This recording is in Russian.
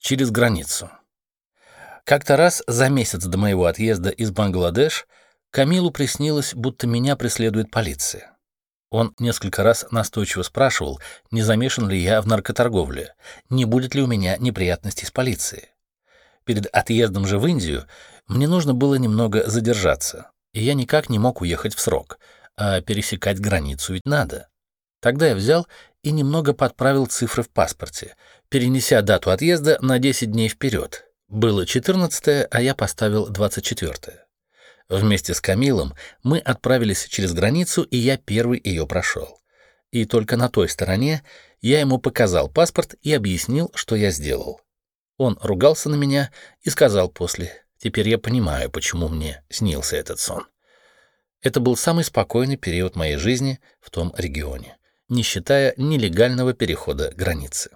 Через границу. Как-то раз за месяц до моего отъезда из Бангладеш Камилу приснилось, будто меня преследует полиция. Он несколько раз настойчиво спрашивал, не замешан ли я в наркоторговле, не будет ли у меня неприятностей с полицией. Перед отъездом же в Индию мне нужно было немного задержаться, и я никак не мог уехать в срок, а пересекать границу ведь надо. Тогда я взял и немного подправил цифры в паспорте, перенеся дату отъезда на 10 дней вперед. Было 14 а я поставил 24 -е. Вместе с Камилом мы отправились через границу, и я первый ее прошел. И только на той стороне я ему показал паспорт и объяснил, что я сделал. Он ругался на меня и сказал после, «Теперь я понимаю, почему мне снился этот сон». Это был самый спокойный период моей жизни в том регионе не считая нелегального перехода границы.